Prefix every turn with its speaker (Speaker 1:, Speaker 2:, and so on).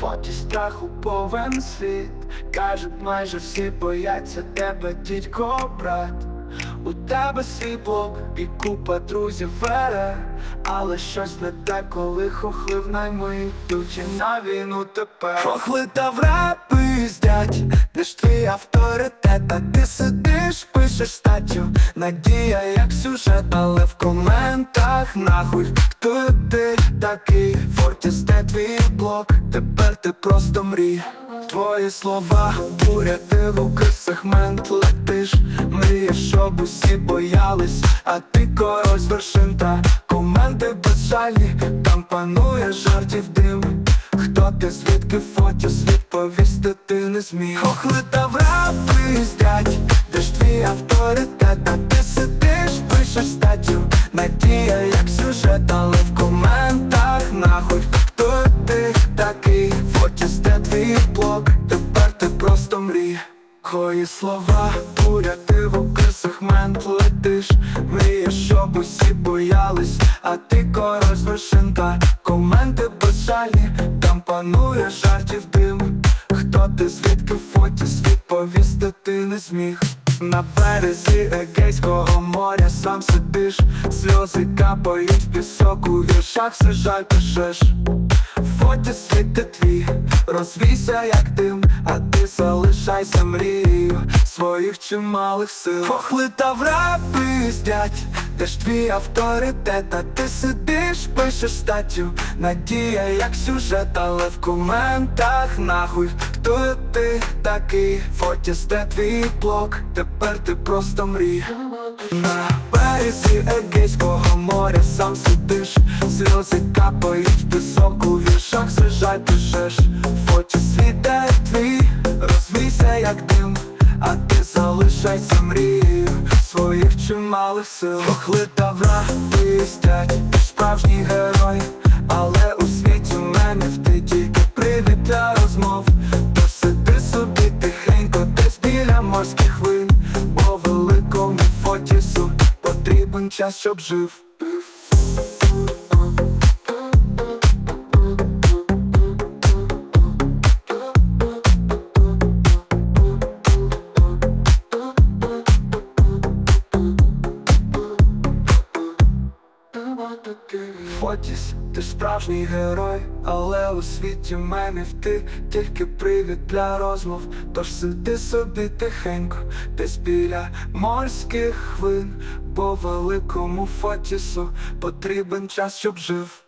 Speaker 1: Фоті страху повен світ. Кажуть, майже всі бояться тебе, дідько, брат. У тебе свій блок і купа друзів вере Але щось не те, коли хохли в найми йдуть на війну тепер. Хохли та в реп де ж твій авторитет, а ти сидиш, пишеш статтю. Надія як сюжет, але в коментах нахуй Хто ти такий? Фортіс, де твій блог, тепер ти просто мрій. Твої слова, буря, ти в укрсегмент летиш. Мрієш, щоб усі боялись, а ти король з вершин. Та коменти безжальні Там панує жартів дим Хто ти, звідки фотіс, відповісти ти не зміг. Хохли та в рап пиздять, де ж твій авторитет, а ти сидиш, пишеш статтю. Надія як сюжет, але в коментах нахуй Хто ти такий, фотіс, де твій блог, тепер ти просто мрій. Хої слова, буря, ти в укрсегмент летиш. Мрієш, щоб усі боялись, а ти звідки відповісти ти не зміг. На березі Егейського моря сам сидиш. Сльози капають пісок, у віршах все жаль пишеш. Фоті світи твій, розвійся як дим, а ти залишайся мрією своїх чималих сил. Хохли та в реп пиздять, де ж твій авторитет, а ти сидиш, пишеш статтю, надія як сюжет, але в коментах нахуй, хто ти такий, Фотіс, де твій блог, тепер ти просто мрій. На березі Егейського моря сам сидиш, сльози капають в пісок, у віршах все жаль пишеш. Фоті світе твій, розвійся як дим, а ти залишайся мрією своїх чималих сил. Хохли та враг пистять, ти справжній герой, але у світі мемів ти хвиль, бо великому фотісу потрібен час, щоб жив. Фотіс, ти справжній герой, але у світі мемів ти тільки привід для розмов. Тож сиди собі тихенько, десь біля морських хвилин, бо великому фотісу потрібен час, щоб жив.